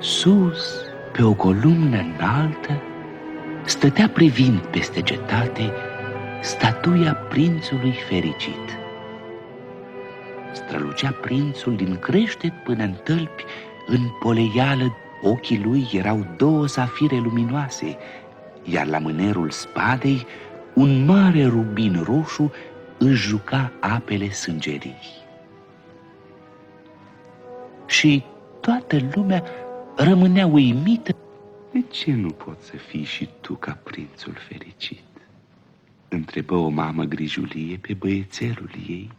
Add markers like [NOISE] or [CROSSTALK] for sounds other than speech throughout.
Sus, pe o columnă înaltă, stătea privind peste cetate statuia prințului fericit. Strălucea prințul din creștet până în tălpi, în poleială ochii lui erau două safire luminoase, iar la mânerul spadei un mare rubin roșu își juca apele sângerii. Și toată lumea rămânea uimită. De ce nu poți să fii și tu ca prințul fericit? Întrebă o mamă grijulie pe băiețelul ei,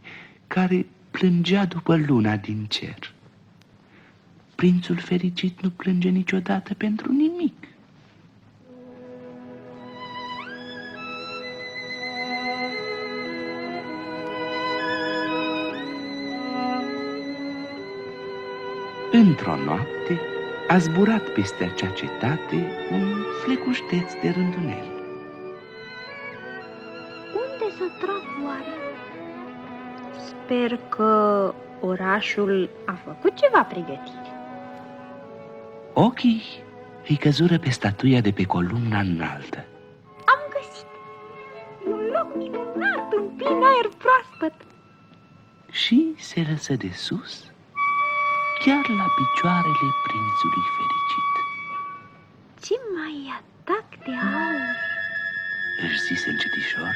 care plângea după luna din cer. Prințul fericit nu plânge niciodată pentru nimic. Într-o noapte, a zburat peste acea cetate un flecușteț de rândunel. Unde să trag oare? Sper că orașul a făcut ceva pregătiri. Ochii îi căzură pe statuia de pe columna înaltă. Am găsit un loc minunat, în plin aer proaspăt. Și se lăsă de sus chiar la picioarele prințului fericit. Ce mai atac de aur! Își zise încetișor,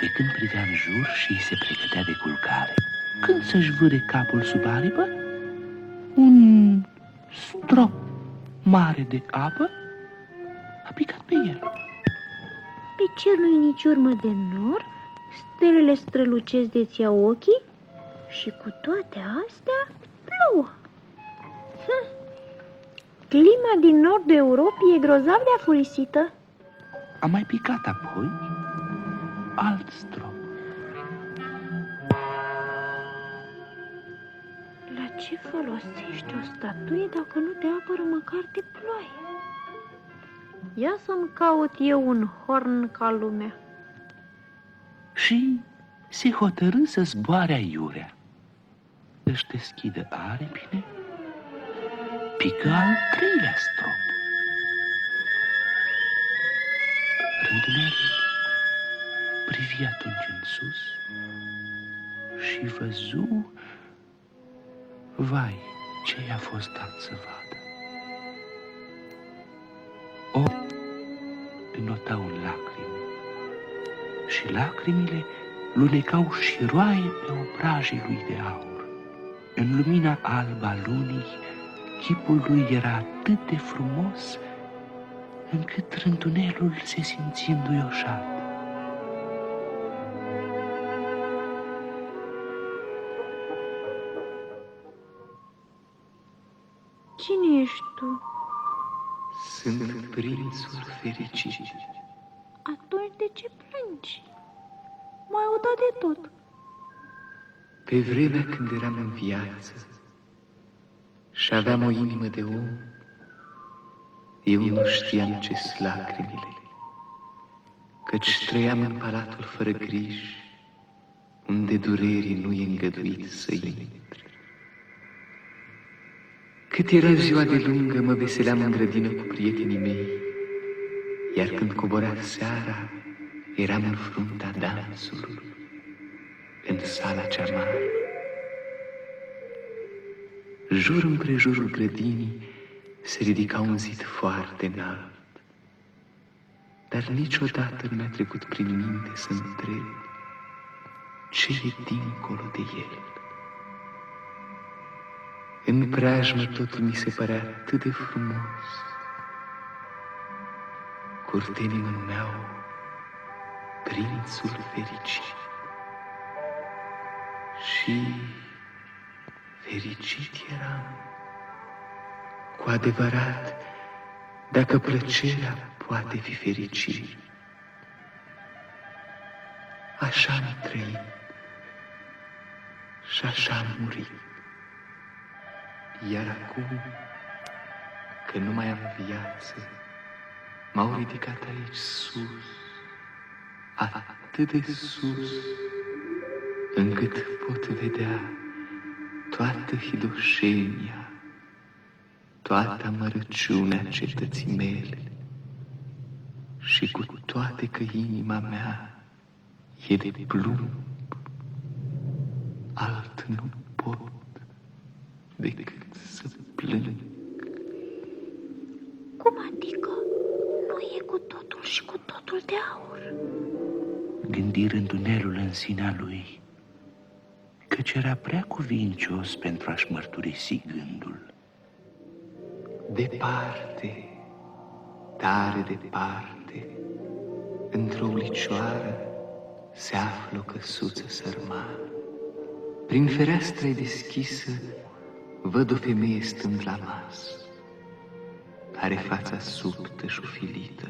pe când privea în jur și se pregătea de culcare. Când să-și vâre capul sub aripă, un strop mare de apă a picat pe el. Pe cer nu nici urmă de nor, stelele strălucesc de ochii și cu toate astea plouă. Clima din nordul Europei e grozav de afurisită. A mai picat apoi alt strop. La ce folosește o statuie dacă nu te apără măcar de ploaie? Ia să-mi caut eu un horn ca lumea. Și se hotărâ să zboare aiurea. Își deschidă aripile pică al treilea strop. Rândunelul privi atunci în sus și văzu, vai, ce i-a fost dat să vadă. O, înotau în lacrimi și lacrimile lunecau și roaie pe obrajii lui de aur. În lumina alba a lunii, chipul lui era atât de frumos încât rândunelul se simți înduioșat. Cine ești tu? Sunt prințul fericit. Atunci de ce plângi? Mai au dat de tot. Pe vremea când eram în viață, și aveam o inimă de om, eu nu știam ce lacrimile, căci trăiam în palatul fără griji, unde durerii nu e îngăduit să intre. Cât era ziua de lungă, mă veseleam în grădină cu prietenii mei, iar când cobora seara, eram în frunta dansului, în sala cea mare jur împrejurul grădinii se ridica un zid foarte înalt. Dar niciodată nu mi-a trecut prin minte să întreb ce e dincolo de el. În preajmă totul mi se părea atât de frumos. Curtenii mă numeau Prințul Fericit. Și fericit eram. Cu adevărat, dacă plăcerea poate fi fericit. Așa am trăit și așa am murit. Iar acum, că nu mai am viață, m-au ridicat aici sus, atât de sus, încât pot vedea toată hidoșenia, toată amărăciunea cetății mele. Și cu toate că inima mea e de plumb, alt nu pot decât să plâng. Cum adică? Nu e cu totul și cu totul de aur. Gândi rândunelul în sinea lui, căci era prea cuvincios pentru a-și mărturisi gândul. Departe, tare departe, într-o ulicioară se află o căsuță sărmană. Prin fereastra deschisă văd o femeie stând la masă. Are fața subtă și ufilită,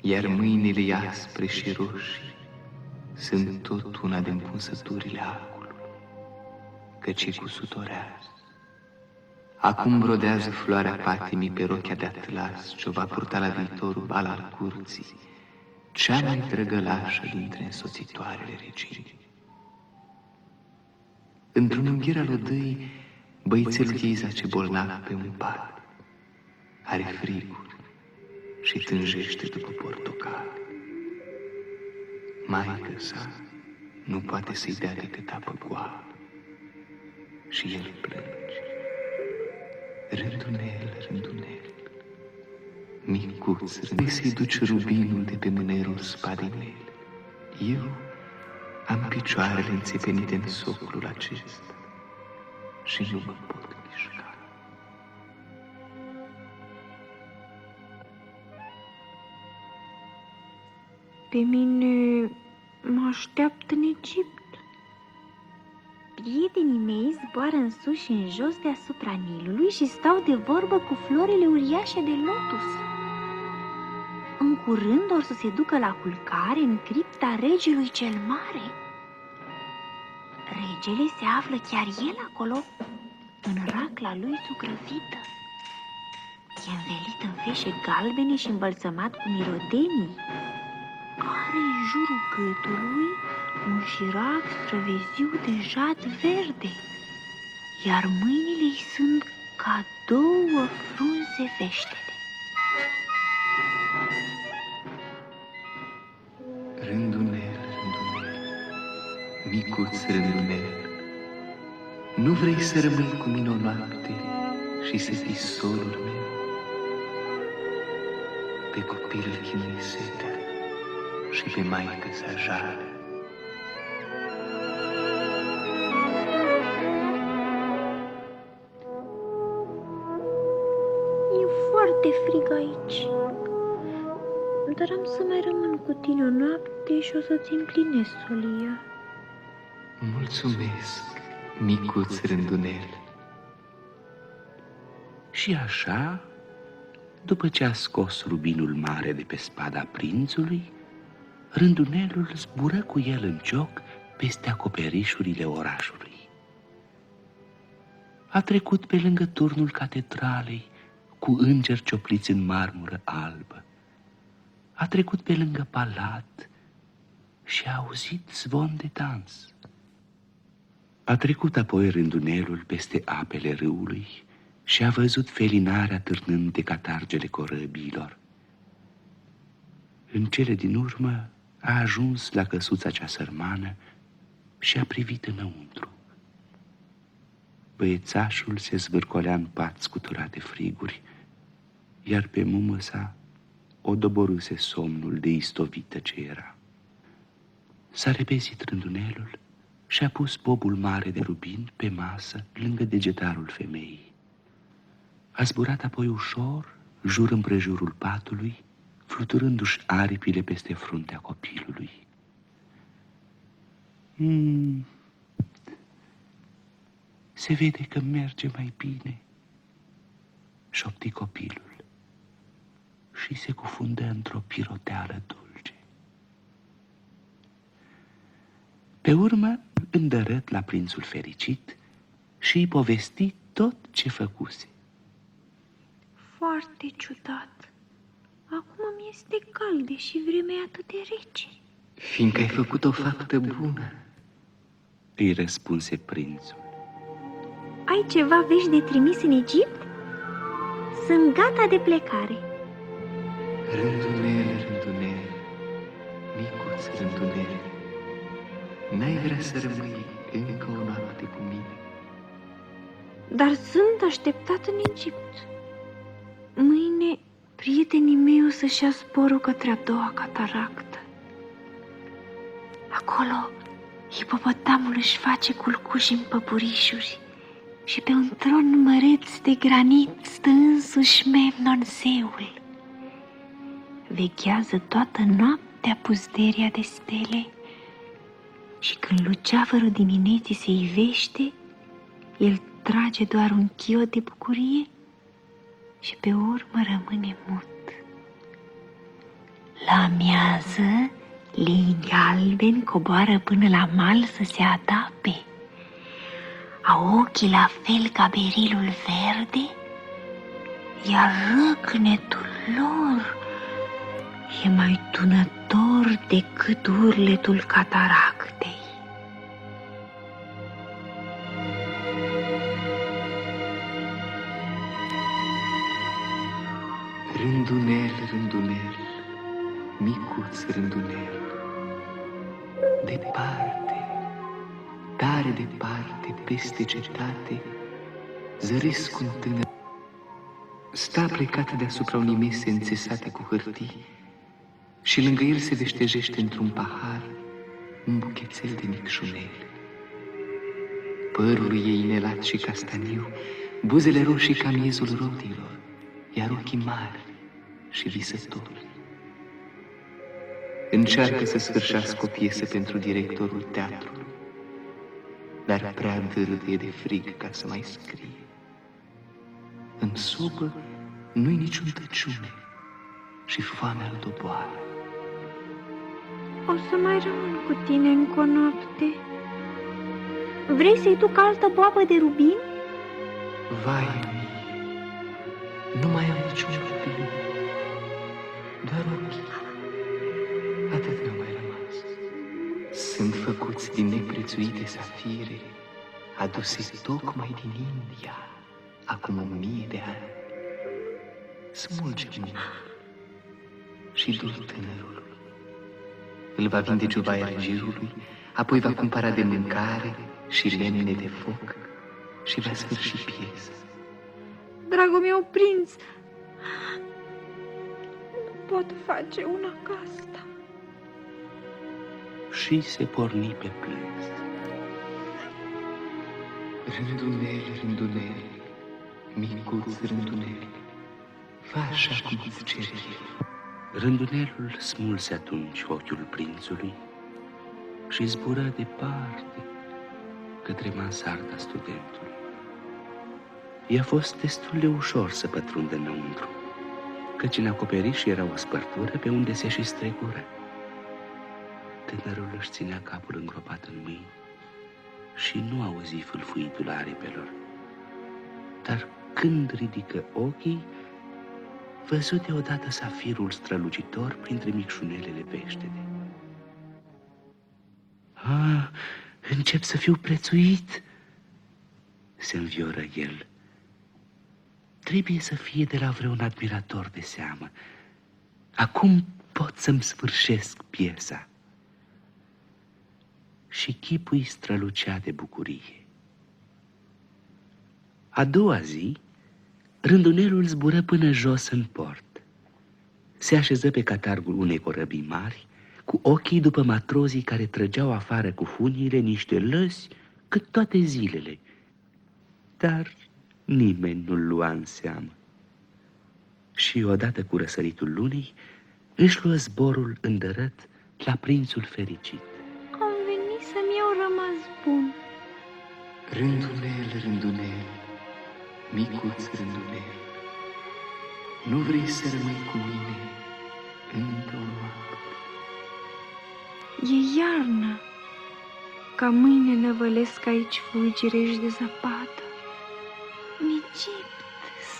iar mâinile aspre și roșii sunt tot una din punsăturile acului, căci e cu sutorează. Acum brodează floarea patimii pe rochea de atlas ce-o va purta la viitorul bal al curții, cea mai drăgălașă dintre însoțitoarele reginii. Într-un ungher al odăi, băițelul ei zace bolnav pe un pat. Are friguri și tânjește după portocal. Maica sa nu poate să-i dea decât apă goală și el plânge. Rândunel, rândunel, micuț, rândunel să-i duce rubinul de pe mânerul spadei mele. Eu am picioarele înțepenite în soclul acesta și nu mă pot mișca. Pe mine mă așteaptă în Egipt. Prietenii mei zboară în sus și în jos deasupra Nilului și stau de vorbă cu florile uriașe de lotus. În curând or să se ducă la culcare în cripta regelui cel mare. Regele se află chiar el acolo, în racla lui sugrăvită. E învelit în feșe galbene și învălsămat cu mirodenii. Are în jurul gâtului un șirac străveziu de jad verde, iar mâinile îi sunt ca două frunze veștede. Rândunel, rândunel, micuț rândunel, nu vrei să rămâi cu mine o noapte și să fii solul meu? Pe copil chinui setea și pe maică să jale. E foarte frig aici, dar am să mai rămân cu tine o noapte și o să-ți împlinesc solia. Mulțumesc, micuț rândunel. Și așa, după ce a scos rubinul mare de pe spada prințului, rândunelul zbură cu el în cioc peste acoperișurile orașului. A trecut pe lângă turnul catedralei cu îngeri ciopliți în marmură albă. A trecut pe lângă palat și a auzit zvon de dans. A trecut apoi rândunelul peste apele râului și a văzut felinarea târnând de catargele corăbilor. În cele din urmă a ajuns la căsuța cea sărmană și a privit înăuntru. Băiețașul se zvârcolea în pat scuturat de friguri, iar pe mumă sa o doboruse somnul de istovită ce era. S-a repezit rândunelul și a pus bobul mare de rubin pe masă lângă degetarul femeii. A zburat apoi ușor, jur împrejurul patului, fluturându-și aripile peste fruntea copilului. Mm. Se vede că merge mai bine, șopti copilul și se cufundă într-o piroteală dulce. Pe urmă îndărât la prințul fericit și îi povesti tot ce făcuse. Foarte ciudat. Acum mi este cald, deși vremea e atât de rece. Fiindcă ai făcut o faptă bună. Îi răspunse prințul. Ai ceva vești de trimis în Egipt? Sunt gata de plecare. Rândunele, rândunele, micuț rândunele, n-ai vrea să rămâi încă o noapte cu mine? Dar sunt așteptat în Egipt. Mâine prietenii mei o să-și ia sporul către a doua cataractă. Acolo, hipopotamul își face culcuși în păpurișuri și pe un tron măreț de granit stă însuși Memnon zeul. Veghează toată noaptea puzderia de stele și când luceafărul dimineții se ivește, el trage doar un chiot de bucurie și pe urmă rămâne mut. La amiază, lini galbeni coboară până la mal să se adape. Au ochii la fel ca berilul verde, iar răcnetul lor e mai tunător decât urletul cataractei. Rândunel, rândunel, micuț rândunel, departe, tare departe, peste cetate, zăresc un tânăr. Sta plecat deasupra unei mese înțesate cu hârtii și lângă el se veștejește într-un pahar un buchețel de micșuneli. Părul ei inelat și castaniu, buzele roșii ca miezul rodilor, iar ochii mari și visători. Încearcă să sfârșească o piesă pentru directorul teatrului, dar prea dârâie de frig ca să mai scrie. În sobă nu-i niciun tăciune și foamea îl doboară. O să mai rămân cu tine încă o noapte. Vrei să-i duc altă boabă de rubin? Vai mie, nu mai am niciun rubin, doar ochii. Atât mi-a mai rămas. Sunt făcuți din neprețuite safire, aduse tocmai din India, acum o mie de ani. Smulge mine și du tânărului. Îl va vinde ciubaia regiului, apoi va cumpăra de mâncare și lemne de foc și va sfârși piesa. Dragul meu prinț, nu pot face una ca asta. Și se porni pe plâns. Rândunele, rândunele, micuț rândunele, fă așa cum îți cer el. Rândunelul smulse atunci ochiul prințului și zbură departe către mansarda studentului. I-a fost destul de ușor să pătrundă înăuntru, căci în acoperiș era o spărtură pe unde se și strecură. Tânărul își ținea capul îngropat în mâini și nu auzi fâlfâitul aripelor. Dar când ridică ochii, văzut deodată safirul strălucitor printre micșunelele peștele. Ah, încep să fiu prețuit, se învioră el. Trebuie să fie de la vreun admirator de seamă. Acum pot să-mi sfârșesc piesa. Și chipul strălucea de bucurie. A doua zi, Rândunelul zbură până jos în port. Se așeză pe catargul unei corăbii mari, cu ochii după matrozii care trăgeau afară cu funiile niște lăsi cât toate zilele. Dar nimeni nu-l lua în seamă. Și odată cu răsăritul lunii, își luă zborul îndărât la prințul fericit. Am venit să-mi iau rămas bun. Rândunel, rândunel, micuț rândunel, nu vrei să rămâi cu mine încă o noapte? E iarnă. ca mâine năvălesc aici fulgirești de zăpadă. În Egipt,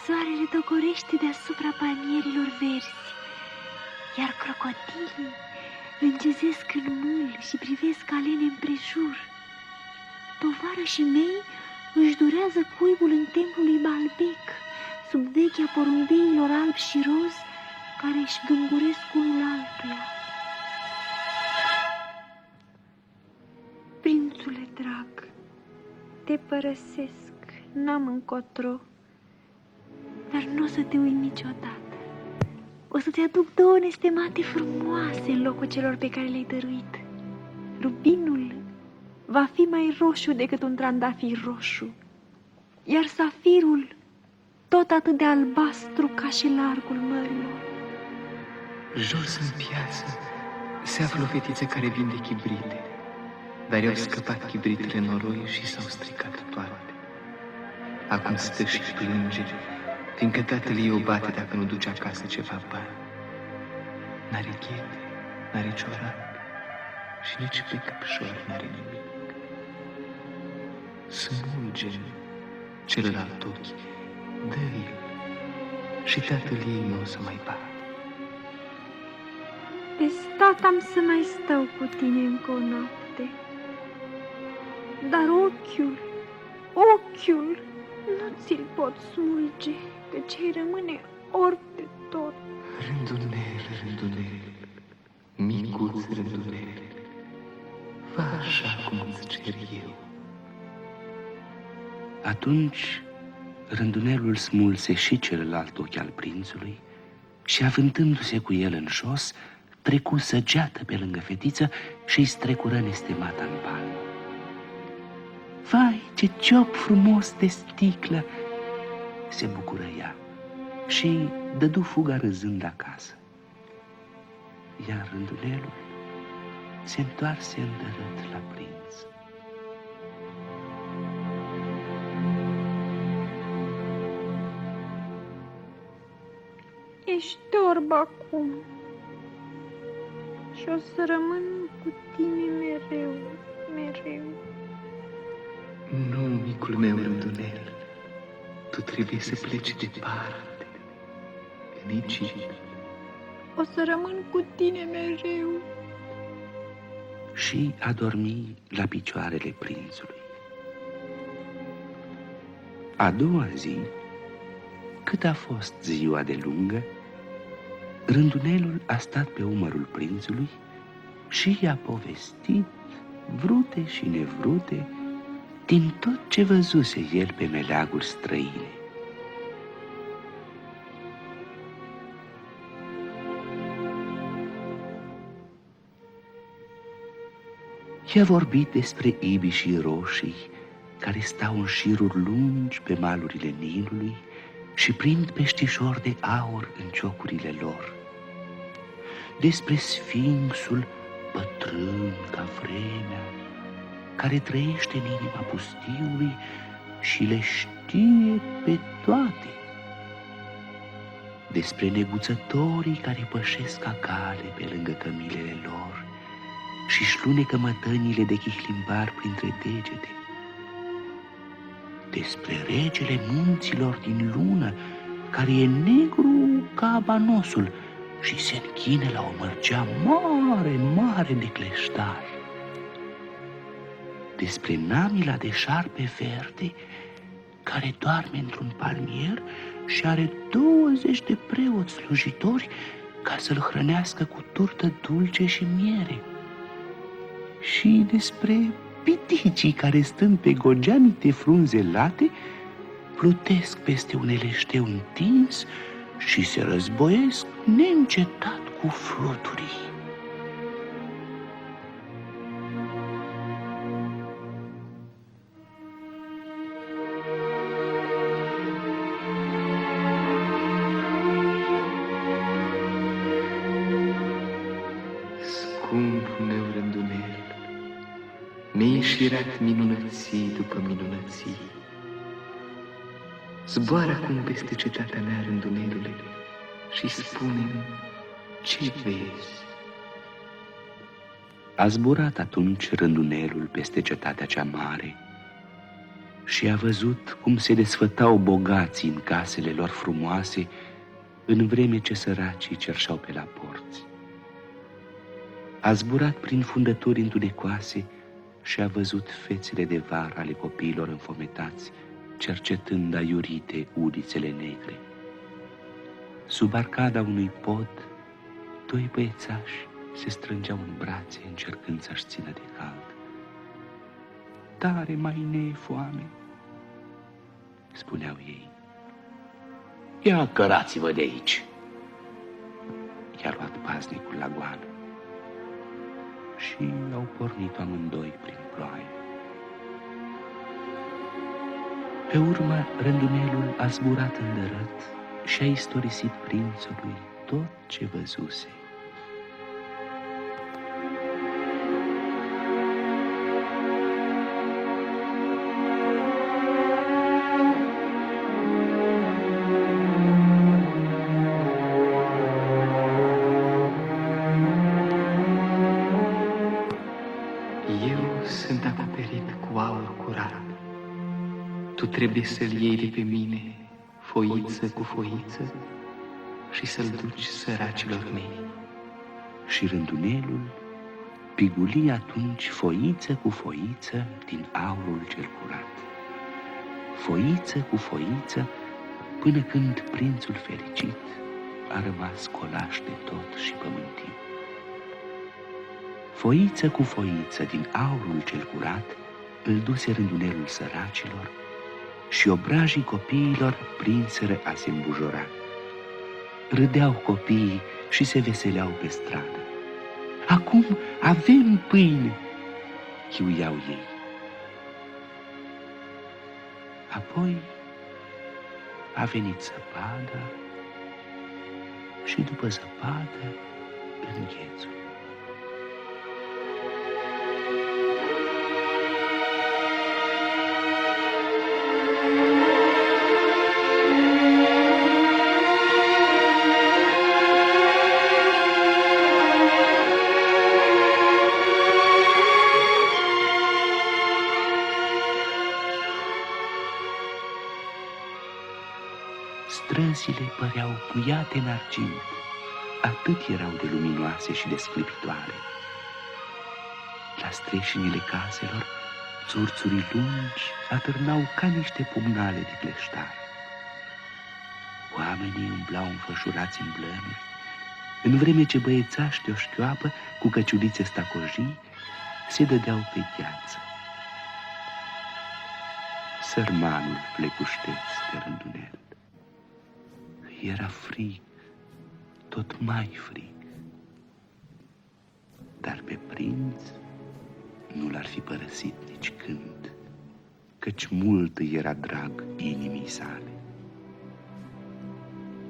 soarele dogorește deasupra palmierilor verzi, iar crocodilii lângezesc în mâl și privesc alene împrejur. Tovarășii mei își durează cuibul în templul lui Balbec, sub vechea porumbeilor alb și roz, care își gânguresc unul altuia. Prințule drag, te părăsesc, n-am încotro, dar nu o să te uit niciodată. O să-ți aduc două nestemate frumoase în locul celor pe care le-ai dăruit. Rubinul va fi mai roșu decât un trandafir roșu, iar safirul tot atât de albastru ca și largul mărilor. Jos în piață se află o fetiță care vinde chibrite, dar i-au scăpat chibritele noroi și s-au stricat toate. Acum stă și plânge, fiindcă tatăl ei o bate dacă nu duce acasă ceva bani. N-are ghete, n-are ciorapi și nici pe căpșor n-are nimic. Smulge celălalt ochi, dă-i și tatăl ei nu o să mai bată. De stat am să mai stau cu tine încă o noapte. Dar ochiul, ochiul, nu ți-l pot smulge, căci ai rămâne orb de tot. Rândunel, rândunel, micuț rândunel, fă așa cum îți cer eu. Atunci rândunelul smulse și celălalt ochi al prințului și avântându-se cu el în jos, trecu săgeată pe lângă fetiță și îi strecură nestemata în palmă. Vai, ce ciop frumos de sticlă! Se bucură ea și dădu fuga râzând acasă. Iar rândunelul se întoarse îndărât la prinț. Ești orb acum și o să rămân cu tine mereu, mereu. Nu, micul meu rândunel, tu trebuie să pleci departe, în Egipt. O să rămân cu tine mereu. și a dormi la picioarele prințului. A doua zi, cât a fost ziua de lungă, rândunelul a stat pe umărul prințului și i-a povestit, vrute și nevrute, din tot ce văzuse el pe meleaguri străine. I-a vorbit despre ibișii roșii care stau în șiruri lungi pe malurile Nilului și prind peștișori de aur în ciocurile lor. Despre sfinxul bătrân ca vremea, care trăiește în inima pustiului și le știe pe toate. Despre neguțătorii care pășesc ca cale pe lângă cămilele lor și își lunecă mătănile de chihlimbar printre degete. Despre regele munților din lună, care e negru ca abanosul și se închine la o mărgea mare, mare de cleștar. Despre namila de șarpe verde, care doarme într-un palmier și are 20 de preoți slujitori ca să-l hrănească cu turtă dulce și miere și despre piticii care stând pe gogeanite frunze late, plutesc peste un eleșteu întins și se războiesc neîncetat cu fluturii. Scumpul meu rândunel, neînșirat minunății după minunății. Zboară acum peste cetatea mea rândunelule și spune ce vezi. A zburat atunci rândunelul peste cetatea cea mare și a văzut cum se desfătau bogații în casele lor frumoase, în vreme ce săracii cerșau pe la porți. A zburat prin fundături întunecoase și a văzut fețele de var ale copiilor înfometați, cercetând aiurite ulițele negre. Sub arcada unui pod, doi băiețași se strângeau în brațe, încercând să-și țină de cald. Tare mai ne foame, spuneau ei. Ia cărați-vă de aici! I-a luat paznicul la goană și au pornit amândoi prin ploaie. Pe urmă, rândunelul a zburat îndărât și a istorisit prințului tot ce văzuse. Trebuie să-l iei de pe mine, foiță cu foiță, și să-l duci săracilor mei. Și rândunelul piguli atunci foiță cu foiță din aurul cel curat. Foiță cu foiță, până când prințul fericit a rămas colaș de tot și pământit. Foiță cu foiță din aurul cel curat îl duse rândunelul săracilor și obrajii copiilor prinseră a se îmbujora. Râdeau copiii și se veseleau pe stradă. Acum avem pâine, chiuiau ei. Apoi a venit zăpada și după zăpadă înghețul. Păreau puiate în argint, atât erau de luminoase și de sclipitoare. La streșinile caselor, țurțurii lungi atârnau ca niște pumnale de cleștar. Oamenii umblau înfășurați în blămi, în vreme ce băiețași de o șchioapă cu căciulițe stacojii se dădeau pe gheață. Sărmanul plecușteț de rândunel. Era frig, tot mai frig. Dar pe prinț nu l-ar fi părăsit nici când, căci mult era drag inimii sale.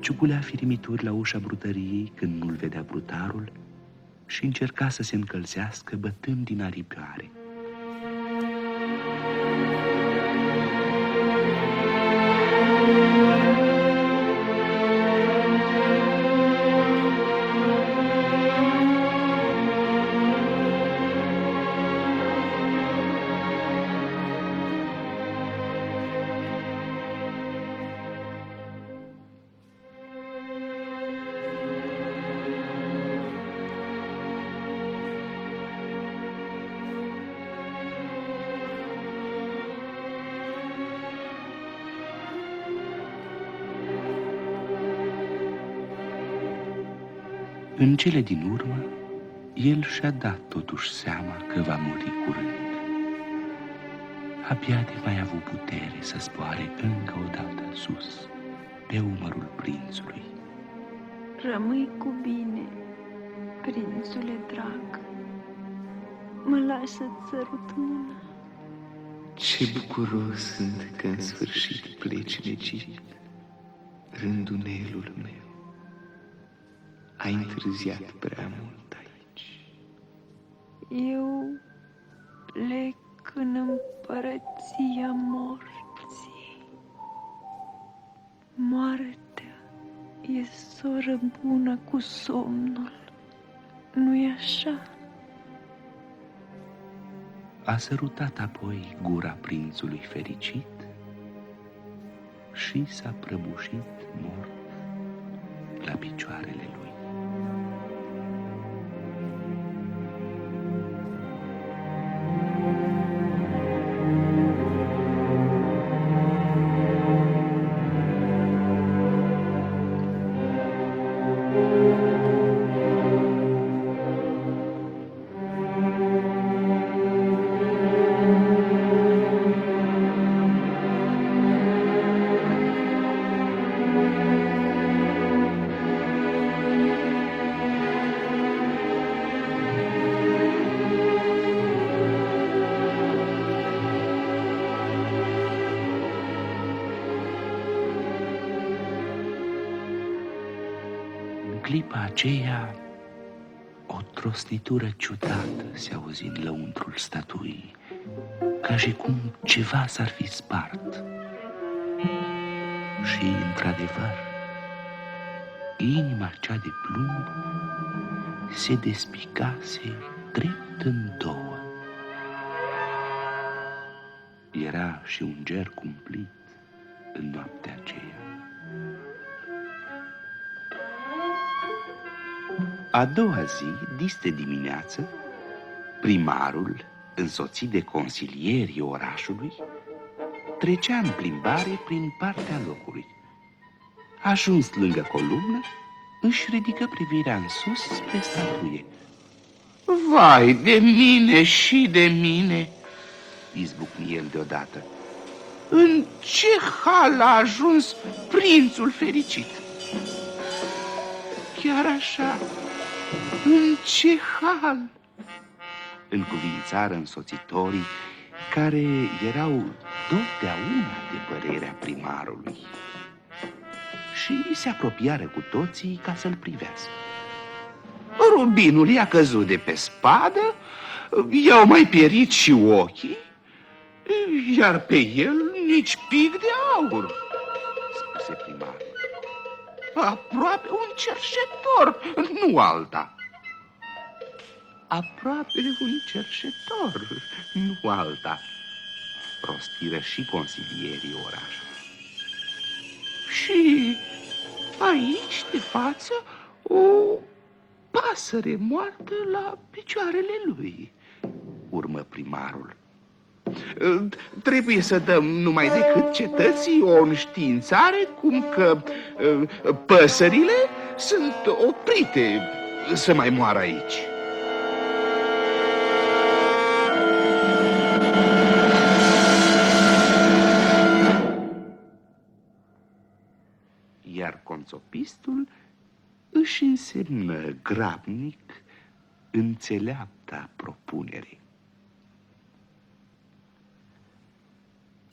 Ciupulea firimituri la ușa brutăriei când nu-l vedea brutarul și încerca să se încălzească bătând din aripioare. În cele din urmă, el și-a dat totuși seama că va muri curând. Abia de mai avut putere să zboare încă o dată sus, pe umărul prințului. Rămâi cu bine, prințule drag. Mă lași să-ți sărut mâna. Ce bucuros sunt că în sfârșit pleci în Egipt, rândunelul meu. Ai întârziat prea mult aici. Eu plec în împărăția morții. Moartea e soră bună cu somnul, nu-i așa? A sărutat apoi gura prințului fericit și s-a prăbușit mort la picioarele lui. O trostitură ciudată se auzi în lăuntrul statuii, ca și cum ceva s-ar fi spart. Și, într-adevăr, inima cea de plumb se despicase drept în două. Era și un ger cumplit în noaptea aceea. A doua zi, diste dimineață, primarul, însoțit de consilierii orașului, trecea în plimbare prin partea locului. Ajuns lângă columnă, își ridică privirea în sus spre statuie. Vai de mine și de mine, izbucni el deodată. În ce hal a ajuns prințul fericit? Chiar așa, în ce hal? Încuvințară însoțitorii care erau totdeauna de părerea primarului și se apropiară cu toții ca să-l privească. Rubinul i-a căzut de pe spadă, i-au mai pierit și ochii, iar pe el nici pic de aur, spuse primarul. Aproape un cerșetor, nu alta aproape un cercetor, nu alta, rostiră și consilierii orașului. Și aici, de față, o pasăre moartă la picioarele lui, urmă primarul. Trebuie să dăm numai decât cetății o înștiințare cum că uh, păsările sunt oprite să mai moară aici. iar conțopistul își însemnă grabnic înțeleapta propunere.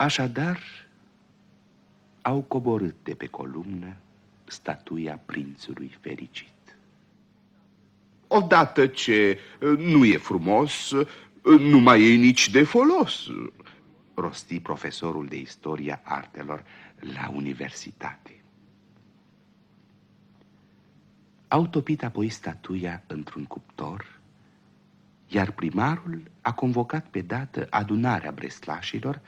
Așadar, au coborât de pe columnă statuia prințului fericit. Odată ce nu e frumos, nu mai e nici de folos, rosti profesorul de istoria artelor la universitate. Au topit apoi statuia într-un cuptor, iar primarul a convocat pe dată adunarea breslașilor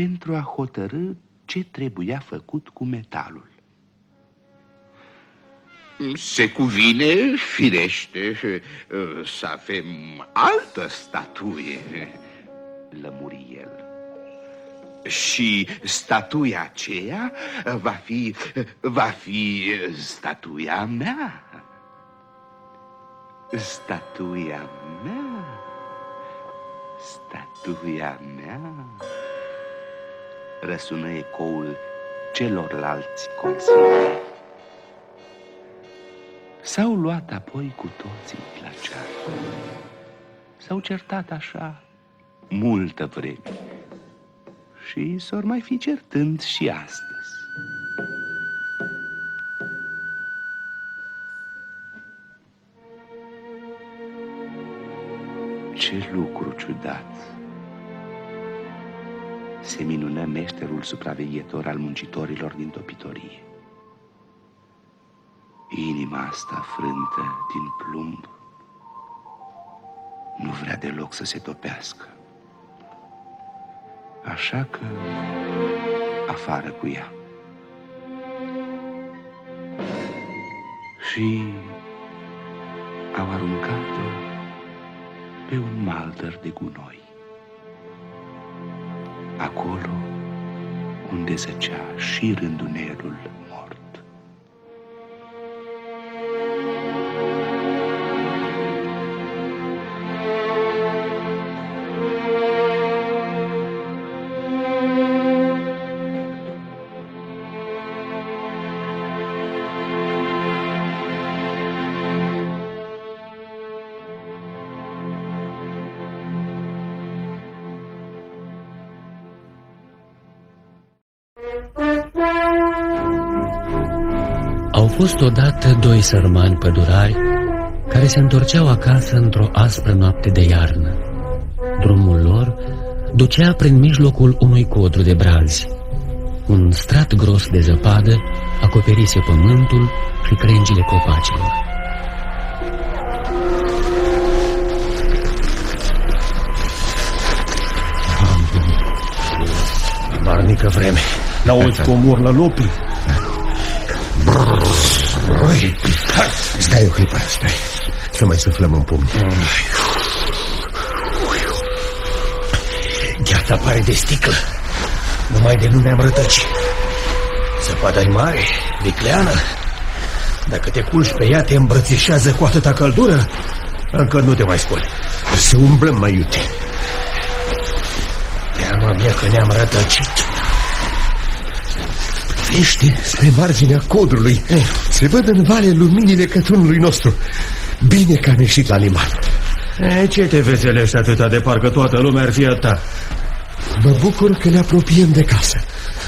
pentru a hotărâ ce trebuia făcut cu metalul. Se cuvine, firește, să avem altă statuie, lămuri el. Și statuia aceea va fi, va fi statuia mea. Statuia mea, statuia mea, răsună ecoul celorlalți consilii. S-au luat apoi cu toții la ceartă. S-au certat așa multă vreme și s-or mai fi certând și astăzi. Ce lucru ciudat! Se minună meșterul supraveghetor al muncitorilor din topitorie. Inima asta frântă din plumb nu vrea deloc să se topească. Așa că afară cu ea. Și au aruncat-o pe un maldăr de gunoi. Acolo unde zăcea și rândunerul fost odată doi sărmani pădurari care se întorceau acasă într-o aspră noapte de iarnă. Drumul lor ducea prin mijlocul unui codru de brazi. Un strat gros de zăpadă acoperise pământul și crengile copacilor. Barnică vreme. N-auzi cum urlă lupii? Oi, stai o clipă, stai. Să mai suflăm în pumni. Gheata pare de sticlă. Numai de nu ne-am rătăcit. Zăpada mare, vicleană. Dacă te culci pe ea, te îmbrățișează cu atâta căldură, încă nu te mai spui. Să umblăm mai iute. Teama mea că ne-am rătăcit. Privește spre marginea codrului. Se văd în vale luminile cătunului nostru. Bine că am ieșit la liman. E, ce te veselești atâta de parcă toată lumea ar fi a ta? Mă bucur că ne apropiem de casă.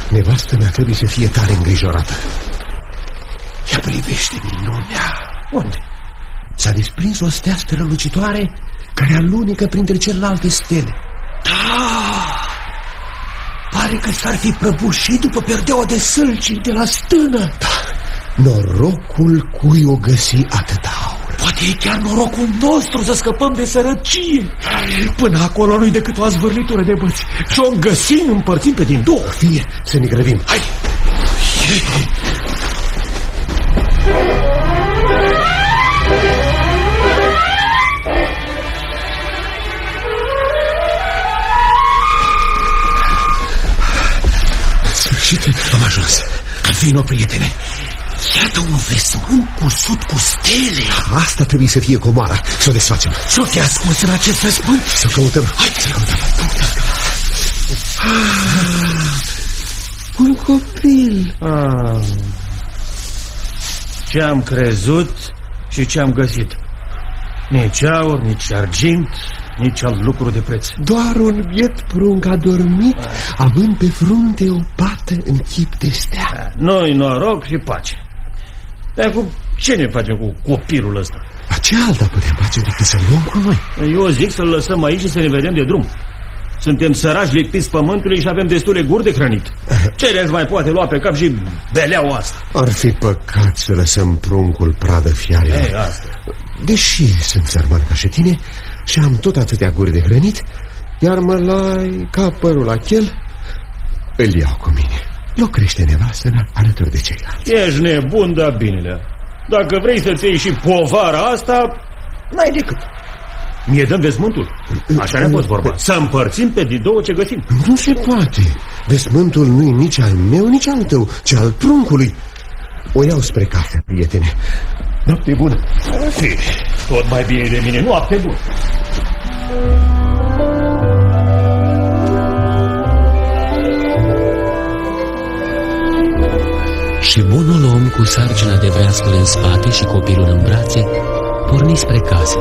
Nevastă mea trebuie să fie tare îngrijorată. Ia privește minunea. Unde? S-a desprins o stea strălucitoare care alunecă printre celelalte stele. Pare că s-ar fi prăbușit după perdeaua de sâlci de la stână. Da, norocul cui o găsi atâta aur. Poate e chiar norocul nostru să scăpăm de sărăcie. Până acolo nu-i decât o azvârlitură de băți. Și o găsim împărțim pe din două. Fie să ne grăbim. Hai! În sfârșit am ajuns. Vino, prietene. Iată un vesmânt cusut cu stele. Asta trebuie să fie comoara. Să o desfacem. Ce-o fi ascuns în acest vesmânt? Să căutăm. Hai, să căutăm. Un copil. Ah. Ce-am crezut și ce-am găsit. Nici aur, nici argint, nici alt lucru de preț. Doar un biet prunc a dormit, având pe frunte o pată în chip de stea. Noi noroc și pace. Dar acum ce ne facem cu copilul ăsta? La ce alta putem face decât să luăm cu noi? Eu zic să-l lăsăm aici și să ne vedem de drum. Suntem sărași lipiți pământului și avem destule guri de hrănit. [LAUGHS] Ce mai poate lua pe cap și beleaua asta? Ar fi păcat să lăsăm pruncul pradă fiarelor. Ei, asta. Deși sunt țărman ca și tine și am tot atâtea guri de hrănit, iar mălai ca părul la chel, îl iau cu mine. Eu crește nevastă alături de ceilalți. Ești nebun, da binele. Dacă vrei să-ți iei și povara asta, n-ai decât. Mie dăm desmântul. Așa ne-a fost vorba. Să împărțim pe din două ce găsim. Nu se poate. Desmântul nu e nici al meu, nici al tău, ci al pruncului. O iau spre cafea, prietene. Noapte bună. Fi, tot mai bine de mine. Noapte bună. Și bunul om cu sarcina de vreascule în spate și copilul în brațe porni spre casă.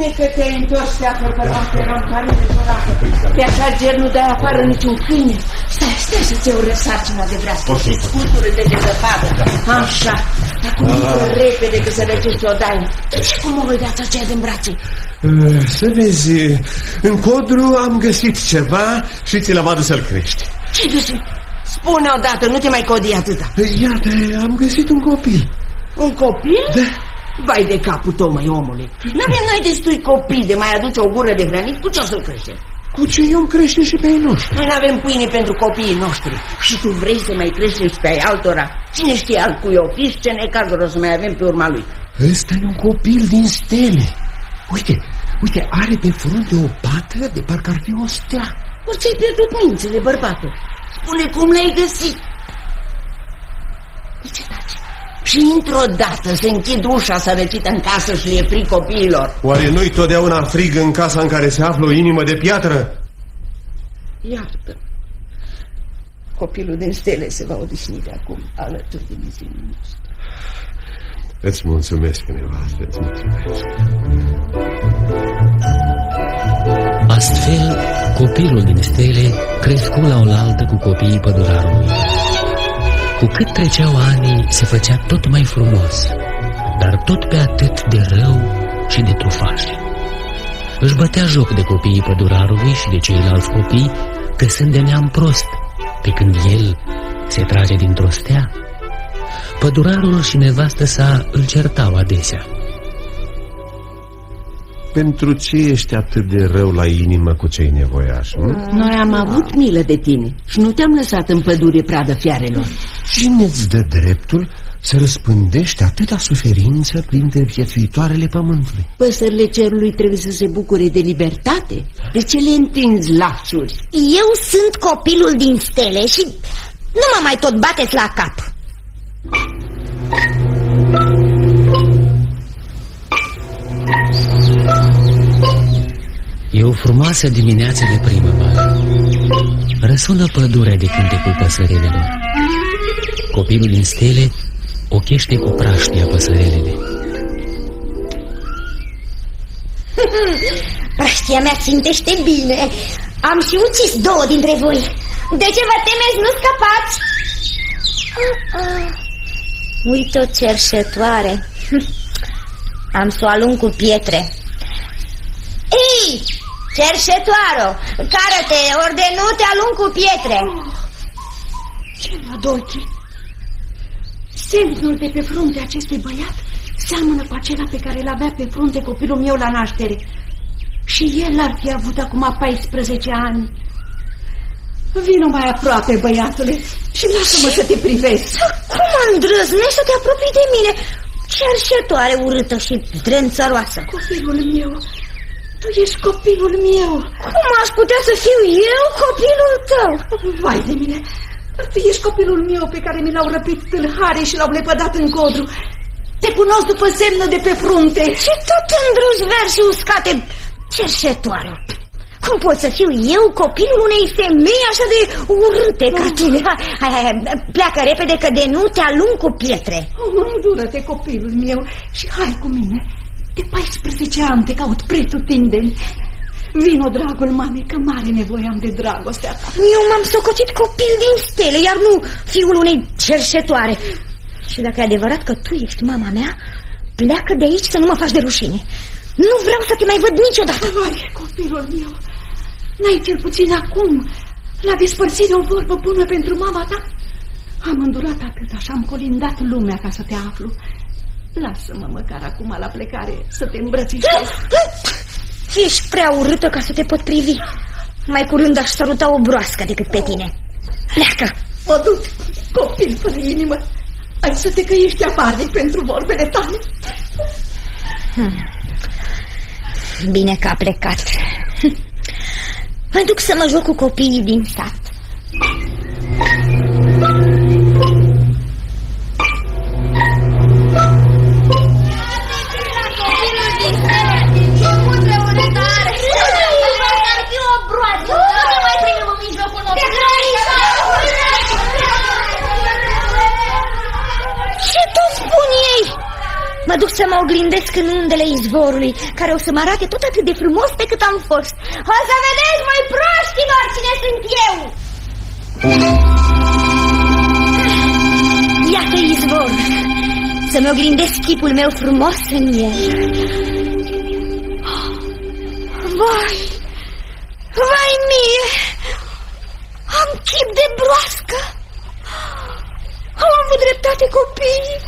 Bine că te-ai întors pe acolo, bărbat, eram tare decorată. Pe așa ger nu dai afară niciun câine. Stai, stai să-ți iau răsarcina de vrea să okay. scuturile de zăpadă. Așa. Acum ah. repede că să legești o daină. Și cum o viața aceea din brațe? Uh, să vezi, în codru am găsit ceva și ți l-am adus să-l crești. Ce găsit? Spune odată, nu te mai codi atâta. Iată, am găsit un copil. Un copil? Da. Vai de capul tău, mai omule. Nu avem noi destui copii de mai aduce o gură de hranit, cu ce o să-l crește? Cu ce eu crește și pe ei noștri? Noi nu avem pâine pentru copiii noștri. Și tu vrei să mai crește și pe ai altora? Cine știe al cui o fi ce necazuri o să mai avem pe urma lui? Ăsta e un copil din stele. Uite, uite, are pe frunte o pată de parcă ar fi o stea. O ți-ai pierdut mințele, bărbatul. Spune cum l-ai găsit. De ce taci? Și într-o dată se închid ușa sărăcită în casă și e frig copiilor. Oare nu-i totdeauna frig în casa în care se află o inimă de piatră? Iartă. Copilul din stele se va odihni de acum alături de mizerii noastre. Îți mulțumesc, nevastă, îți mulțumesc. Astfel, copilul din stele crescu la oaltă cu copiii pădurarului. Cu cât treceau ani, se făcea tot mai frumos, dar tot pe atât de rău și de trufaș. Își bătea joc de copiii pădurarului și de ceilalți copii că sunt de neam prost, pe când el se trage dintr-o stea. Pădurarul și nevastă sa îl certau adesea. Pentru ce ești atât de rău la inimă cu cei nevoiași? Nu? Noi am avut milă de tine și nu te-am lăsat în pădure pradă fiarelor. Cine-ți dă dreptul să răspândești atâta suferință printre viețuitoarele pământului? Păsările cerului trebuie să se bucure de libertate. De ce le întinzi lațuri? Eu sunt copilul din stele și nu mă mai tot bateți la cap. E o frumoasă dimineață de primăvară. Răsună pădurea de cântecul păsărelelor. Copilul din stele ochește cu praștia păsărelele. [LAUGHS] Praștia mea țintește bine. Am și ucis două dintre voi. De ce vă temeți, nu scăpați? [LAUGHS] Uite o cerșetoare. [LAUGHS] Am să o alung cu pietre. Ei, cerșetoaro, cară-te, ori de nu te alung cu pietre. Ce la ochii? Semnul de pe frunte acestui băiat seamănă cu acela pe care l-avea pe frunte copilul meu la naștere. Și el ar fi avut acum 14 ani. Vino mai aproape, băiatule, și lasă-mă să te privesc. Cum îndrăznești să te apropii de mine? Cerșetoare urâtă și zdrențăroasă. Copilul meu, tu ești copilul meu. Cum aș putea să fiu eu copilul tău? Vai de mine, tu ești copilul meu pe care mi l-au răpit tâlhare și l-au lepădat în codru. Te cunosc după semnă de pe frunte. Și tot îndruși verzi și uscate cerșetoare. Cum pot să fiu eu copilul unei femei așa de urâte ca tine? Hai, hai, hai, pleacă repede că de nu te alung cu pietre. Oh, Îndură-te, copilul meu, și hai cu mine. De 14 ani te caut pretutindeni. Vino, dragul mame, că mare nevoie am de dragostea ta. Eu m-am socotit copil din stele, iar nu fiul unei cerșetoare. Și dacă e adevărat că tu ești mama mea, pleacă de aici să nu mă faci de rușine. Nu vreau să te mai văd niciodată. Vai, copilul meu, n-ai cel puțin acum la despărțire o vorbă bună pentru mama ta? Am îndurat atât și am colindat lumea ca să te aflu. Lasă-mă măcar acum la plecare să te îmbrățișez. Ești prea urâtă ca să te pot privi. Mai curând aș săruta o broască decât pe tine. Pleacă! O duc, copil fără inimă. Ai să te căiești amarnic pentru vorbele tale. Hmm. Bine că a plecat. Mă duc să mă joc cu copiii din sat. Mă duc să mă oglindesc în undele izvorului, care o să mă arate tot atât de frumos pe cât am fost. O să vedeți, mai proștilor, cine sunt eu! Iată izvor, să-mi oglindesc chipul meu frumos în el. Vai, vai mie, am chip de broască. Am avut dreptate copiii.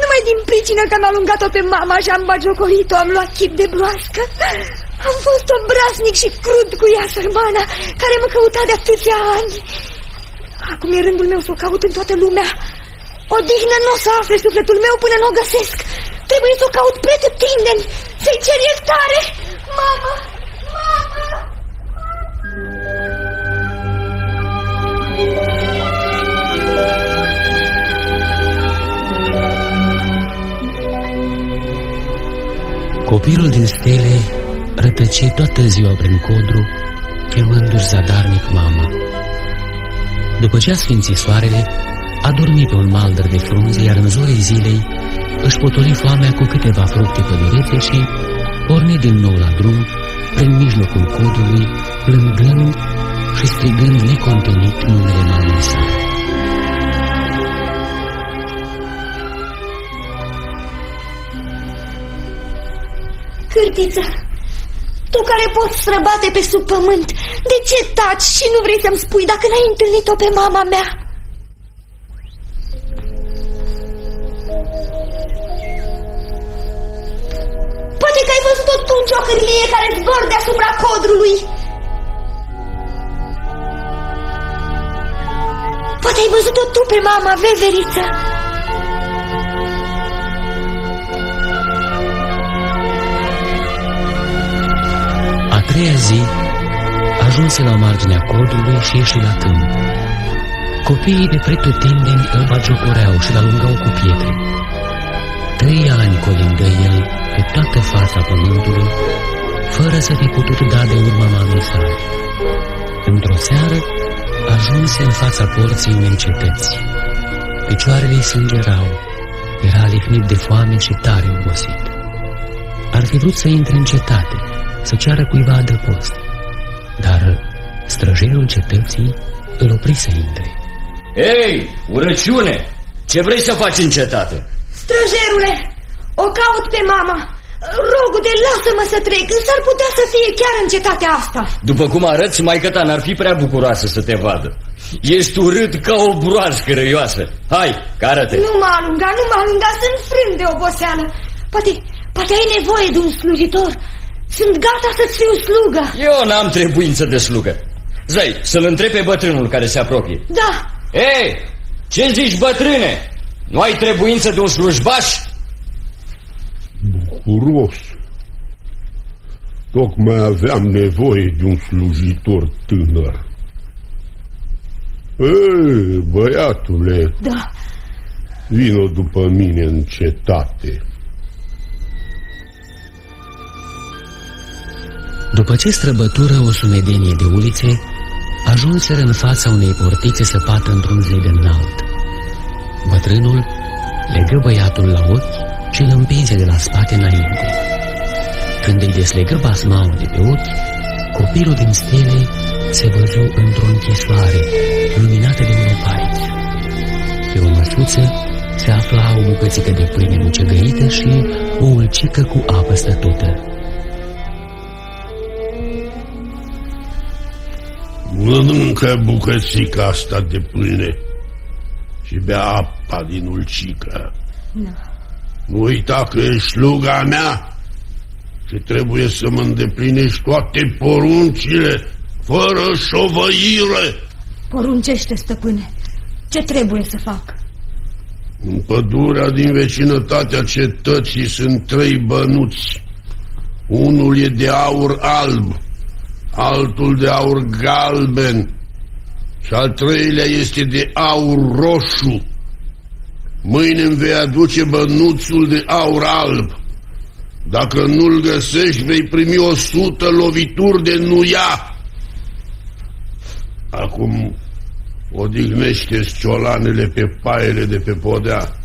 Numai din pricină că am alungat-o pe mama și am bagiocorit-o, am luat chip de broască. Am fost obraznic și crud cu ea, sărmana, care mă căuta de atâția ani. Acum e rândul meu să o caut în toată lumea. Odihnă nu o să afle sufletul meu până nu o găsesc. Trebuie să o caut pretutindeni, să-i cer iertare. Mama, mama! Copilul din stele rătăce toată ziua prin codru, chemându-și zadarnic mama. După ce a sfințit soarele, a dormit pe un maldăr de frunze, iar în zorii zilei își potoli foamea cu câteva fructe pădurețe și porni din nou la drum, prin mijlocul codului, plângând și strigând necontenit numele mamei sale. Cârtiță, tu care poți străbate pe sub pământ, de ce taci și nu vrei să-mi spui dacă n-ai întâlnit-o pe mama mea? Poate că ai văzut-o tu în ciocârlie care zbor deasupra codrului. Poate ai văzut-o tu pe mama, veveriță. Treia zi ajunse la marginea codului și ieși la câmp. Copiii de pretutindeni îl bagiocoreau și l-alungau cu pietre. Trei ani colindă el pe toată fața pământului, fără să fi putut da de urma mamei sale. Într-o seară ajunse în fața porții unei cetăți. Picioarele îi sângerau, era lihnit de foame și tare obosit. Ar fi vrut să intre în cetate, să ceară cuiva adăpost, dar străjerul cetății îl opri să intre. Ei, urăciune! Ce vrei să faci în cetate? Străjerule, o caut pe mama. Rogu-te, lasă-mă să trec, s-ar putea să fie chiar în cetatea asta. După cum arăți, maică ta n-ar fi prea bucuroasă să te vadă. Ești urât ca o broască răioasă. Hai, cară-te! Nu mă alunga, nu mă alunga, sunt frânt de oboseală. Poate, poate ai nevoie de un slujitor. Sunt gata să-ți fiu slugă. Eu n-am trebuință de slugă. Zăi, să-l întreb pe bătrânul care se apropie. Da, Ei, ce zici, bătrâne? Nu ai trebuință de un slujbaș? Bucuros. Tocmai aveam nevoie de un slujitor tânăr. Ei, băiatule, da, vino după mine în cetate. După ce străbătură o sumedenie de ulițe, ajunseră în fața unei portițe săpată într-un zid înalt. Bătrânul legă băiatul la ochi și îl împinse de la spate înainte. Când îi deslegă basmaul de pe ochi, copilul din stele se văzu într-o închisoare luminată de un opariț. Pe o măsuță se afla o bucățică de pâine mucegăită și o ulcică cu apă stătută. Mănâncă bucățica asta de pâine și bea apa din ulcică. nu. Nu uita că ești sluga mea și trebuie să mă îndeplinești toate poruncile, fără șovăire. Poruncește, stăpâne. Ce trebuie să fac? În pădurea din vecinătatea cetății sunt trei bănuți. Unul e de aur alb, altul de aur galben și al treilea este de aur roșu. Mâine îmi vei aduce bănuțul de aur alb. Dacă nu-l găsești, vei primi o sută lovituri de nuia. Acum odihnește ciolanele pe paiele de pe podea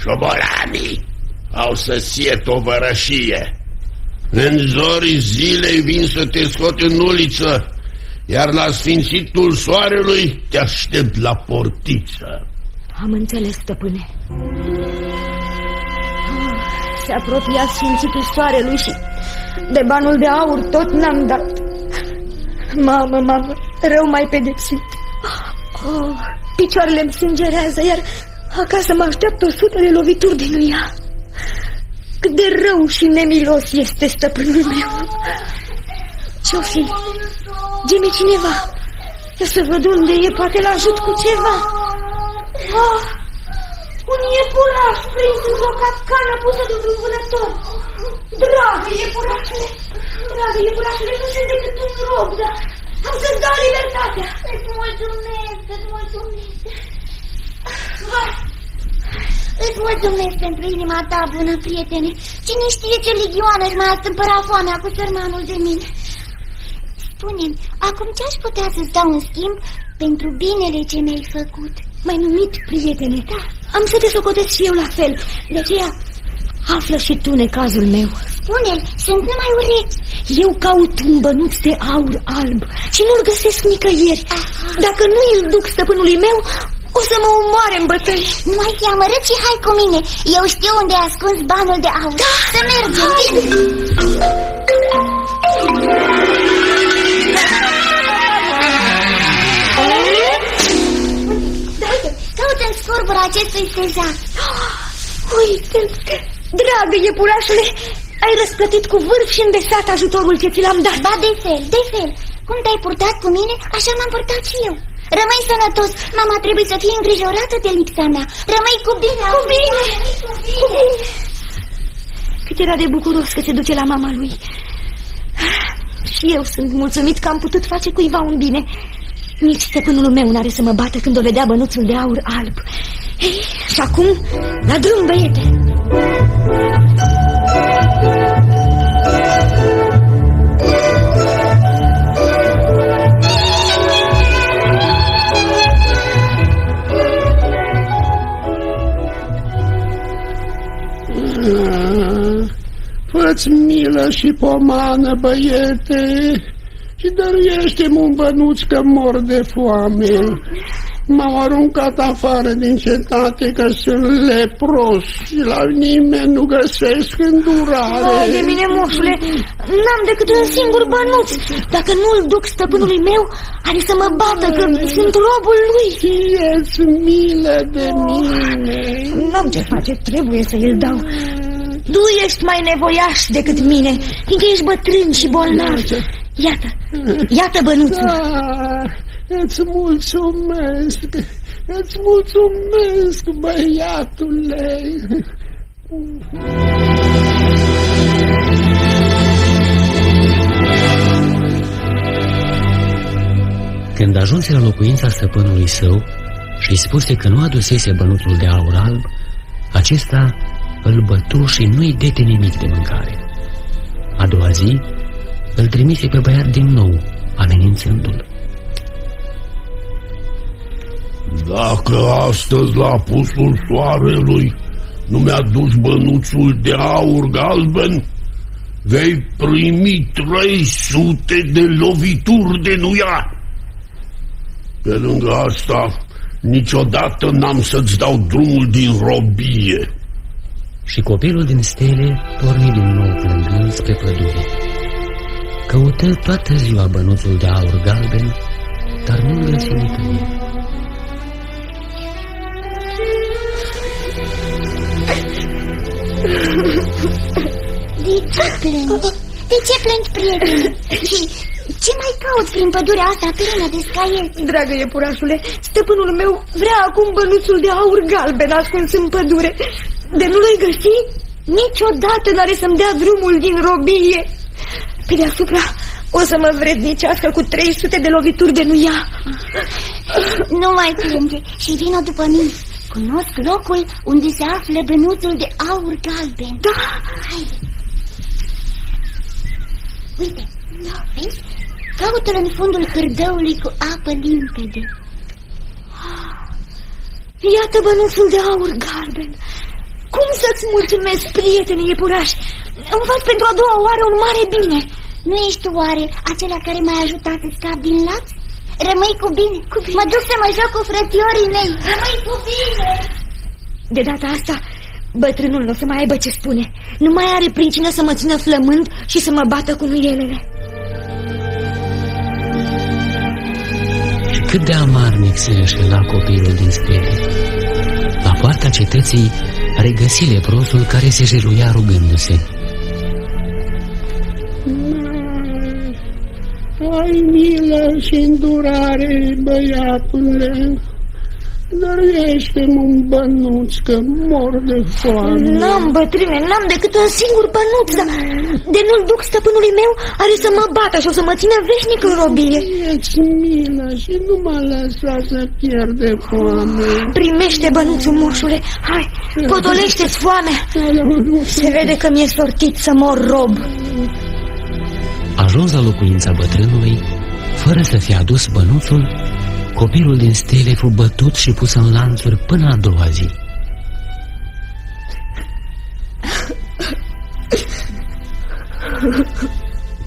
Șobolanii au să sie tovărășie. În zorii zilei vin să te scot în uliță, iar la sfințitul soarelui te aștept la portiță. Am înțeles, stăpâne. Se apropia sfințitul soarelui și de banul de aur tot n-am dat. Mamă, mamă, rău mai pedepsit. Oh, picioarele îmi sângerează, iar acasă mă așteaptă o sută de lovituri de nuia. Cât de rău și nemilos este stăpânul meu. Ce-o fi? Geme cineva. Eu să văd unde e, poate l-ajut cu ceva. Oh, un iepuraș prins într-o capcană pusă de un vânător. Dragă iepurașule, dragă iepurașule, nu sunt decât un rob, dar am să-ți dau libertatea. Îți mulțumesc, îți mulțumesc. Vai, Îți mulțumesc pentru inima ta bună, prietene. Cine știe ce ligioană își mai astâmpăra foamea cu sărmanul de mine. Spune-mi, acum ce-aș putea să-ți dau în schimb pentru binele ce mi-ai făcut? M-ai numit prietene. Da. Am să te socotesc și eu la fel. De aceea află și tu necazul meu. Spune-l, sunt numai urechi. Eu caut un bănuț de aur alb și nu-l găsesc nicăieri. Aha. Dacă nu îl duc stăpânului meu, o să mă omoare în bătăi. Nu mai fi amărât și hai cu mine. Eu știu unde ai ascuns banul de aur. Da. Să mergem. Caută în scorbura acestui stejar. [GASPS] Uite, dragă iepurașule, ai răsplătit cu vârf și îndesat ajutorul ce ți l-am dat. Ba, de fel, de fel. Cum te-ai purtat cu mine, așa m-am purtat și eu. Rămâi sănătos, mama trebuie să fie îngrijorată de lipsa mea. Rămâi cu bine, cu bine, cu bine. Cât era de bucuros că se duce la mama lui. Și eu sunt mulțumit că am putut face cuiva un bine. Nici stăpânul meu n-are să mă bată când o vedea bănuțul de aur alb. Ei, și acum, la drum, băiete! Fă-ți milă și pomană, băiete, și dăruiește-mi un bănuț că mor de foame. M-au aruncat afară din cetate că sunt lepros și la nimeni nu găsesc îndurare. Vai de mine, moșule, n-am decât un singur bănuț. Dacă nu-l duc stăpânului meu, are să mă bată că sunt robul lui. Fie-ți milă de mine. N-am ce face, trebuie să îl dau. Tu ești mai nevoiaș decât mine, fiindcă ești bătrân și bolnav. Iată, iată bănuțul. Da, îți mulțumesc, îți mulțumesc, băiatule. Când ajunse la locuința stăpânului său și îi spuse că nu adusese bănuțul de aur alb, acesta îl bătu și nu-i dete nimic de mâncare. A doua zi îl trimise pe băiat din nou, amenințându-l. Dacă astăzi la apusul soarelui nu mi-aduci bănuțul de aur galben, vei primi 300 de lovituri de nuia. Pe lângă asta, niciodată n-am să-ți dau drumul din robie. Și copilul din stele porni din nou plângând spre pădure. Căută toată ziua bănuțul de aur galben, dar nu-l găsi nicăieri. De ce plângi? De ce plângi, prietene? Și ce mai cauți prin pădurea asta plină de scaiete? Dragă iepurașule, stăpânul meu vrea acum bănuțul de aur galben ascuns în pădure. De nu l-ai găsi, niciodată n-are să-mi dea drumul din robie. Pe deasupra o să mă vrednicească cu 300 de lovituri de nuia. Nu mai plânge și vină după mine. Cunosc locul unde se află bănuțul de aur galben. Da! Haide! Uite, vezi? Caută-l în fundul hârdăului cu apă limpede. [GASPS] Iată bănuțul de aur galben. Cum să-ți mulțumesc, prietene iepuraș? Îmi faci pentru a doua oară un mare bine. Nu ești oare acela care m-a ajutat să scap din laț? Rămâi cu bine. cu bine. Mă duc să mă joc cu frățiorii mei. Rămâi cu bine. De data asta, bătrânul nu o să mai aibă ce spune. Nu mai are pricină să mă țină flămând și să mă bată cu nuielele. Și cât de amarnic se înșela copilul din stele. La poarta cetății regăsi leprosul care se jeruia rugându-se. Ai milă și îndurare, băiatule. Dăruiește-mi un bănuț că mor de foame. N-am, bătrâne, n-am decât un singur bănuț, dar de nu-l duc stăpânului meu, are să mă bată și o să mă țină veșnic în robie. Ești milă și nu mă lăsa să pierd de foame. Primește bănuțul, moșule, hai, potolește-ți foamea. Se vede că mi-e sortit să mor rob. Ajuns la locuința bătrânului, fără să fie adus bănuțul, copilul din stele fu bătut și pus în lanțuri până a doua zi.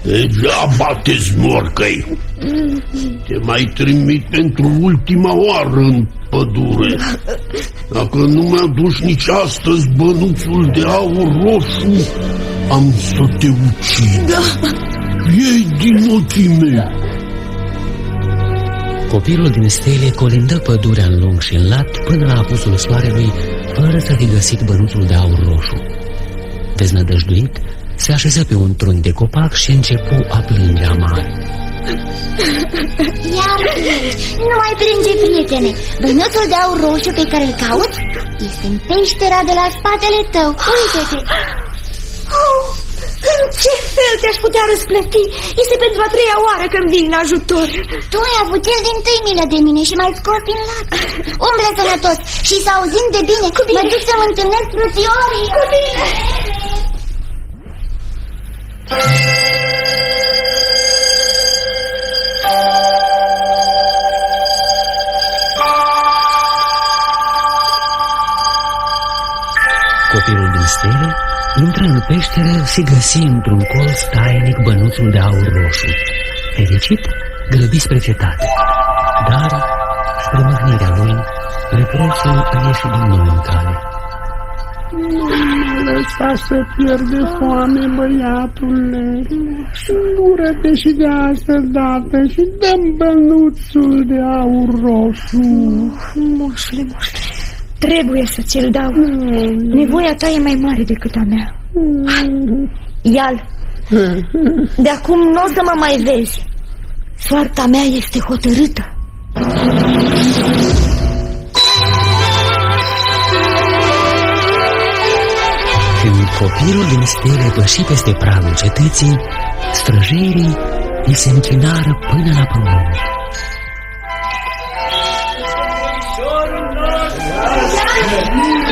Degeaba te smorcăi. Te mai trimit pentru ultima oară în pădure. Dacă nu mi-aduci nici astăzi bănuțul de aur roșu, am să te ucid. Ei din ochii mei. Copilul din stele colindă pădurea în lung și în lat până la apusul soarelui, fără să fi găsit bănuțul de aur roșu. Deznădăjduit, se așeză pe un trunchi de copac și începu a plânge amar. Iar nu mai plânge, prietene. Bănuțul de aur roșu pe care îl caut este în peștera de la spatele tău. Uite-te! [GASPS] Oh, în ce fel te-aș putea răsplăti? Este pentru a treia oară când vin în ajutor. Tu ai avut cel din tâi milă de mine și m-ai scos din lac. Umblă sănătos și să auzim de bine. Cu bine. Mă duc să-mi întâlnesc frățiorii. Cu bine. Copilul din stele intră în peșteră și găsi într-un colț tainic bănuțul de aur roșu. Fericit, grăbi spre cetate. Dar, spre mâhnirea lui, leprosul a ieșit din nou în cale. Nu mă lăsa să pierd de foame, băiatule. Sură-te și de asta dată și dăm bănuțul de aur roșu. Moșule, moșule, trebuie să ți-l dau. Nevoia ta e mai mare decât a mea. Ia-l. De acum nu o să mă mai vezi. Soarta mea este hotărâtă. Când copilul din stele păși peste pragul cetății, străjerii îi se închinară până la pământ.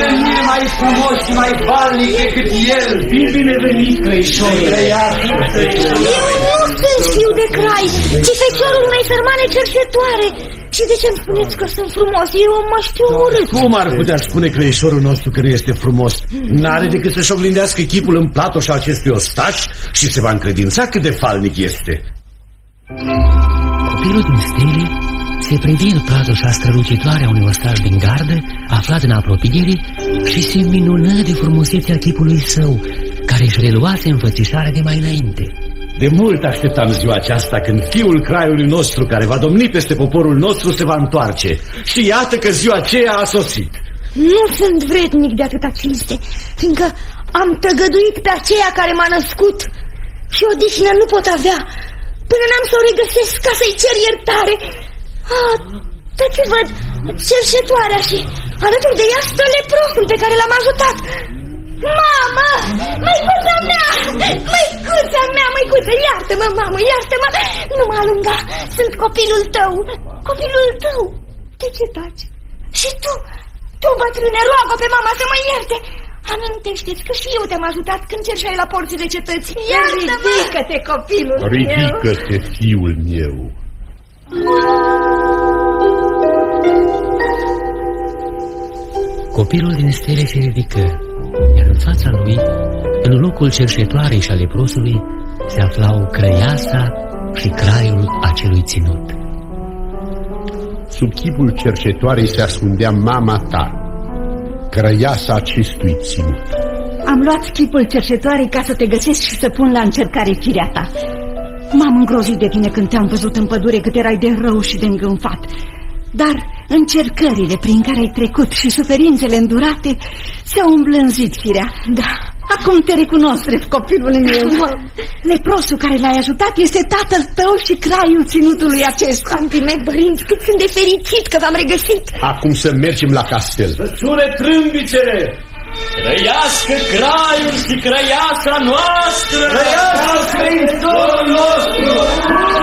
Nimeni mai frumos și mai valnic decât el. Bine binevenit, creișorule. Eu nu sunt fiu de crai, ci feciorul unei sărmane cercetoare. Și de ce îmi spuneți că sunt frumos? Eu mă știu urât. Cum ar putea spune creișorul nostru că nu este frumos? N-are decât să-și oglindească chipul în platoș acestui ostaș și se va încredința cât de falnic este. Copilul din stele se privi în platoșa strălucitoare a unui ostaș din gardă, aflat în apropiere, și se minună de frumusețea chipului său, care își reluase înfățișarea de mai înainte. De mult așteptam ziua aceasta când fiul craiului nostru care va domni peste poporul nostru se va întoarce. Și iată că ziua aceea a sosit. Nu sunt vrednic de atâta cinste, fiindcă am tăgăduit pe aceea care m-a născut și odihnă nu pot avea până n-am să o regăsesc ca să-i cer iertare. Ah, tot ce văd, cerșetoarea și alături de ea stă leprosul pe care l-am ajutat. Mama! Măicuța mea! Măicuța mea, măicuță, iartă-mă, mamă, iartă-mă! Nu mă alunga, sunt copilul tău, copilul tău. De ce taci? Și tu, tu, bătrâne, roagă pe mama să mă ierte. Amintește-ți că și eu te-am ajutat când cerșai la porțile cetății. Iartă-mă! Ridică-te, copilul meu! Ridică-te, fiul meu. Copilul din stele se ridică, în fața lui, în locul cerșetoarei și a leprosului, se aflau crăiasa și craiul acelui ținut. Sub chipul cercetoarei se ascundea mama ta, crăiasa acestui ținut. Am luat chipul cercetoarei ca să te găsesc și să pun la încercare firea ta. M-am îngrozit de tine când te-am văzut în pădure cât erai de rău și de îngânfat. Dar încercările prin care ai trecut și suferințele îndurate ți-au îmblânzit firea. Da. Acum te recunosc, drept copilul meu. Leprosul care l-ai ajutat este tatăl tău și craiul ținutului acesta. Scumpii mei părinți, cât sunt de fericit că v-am regăsit. Acum să mergem la castel. Să sune trâmbițele! Trăiască craiul și crăiasa noastră! Trăiască scriitorul nostru!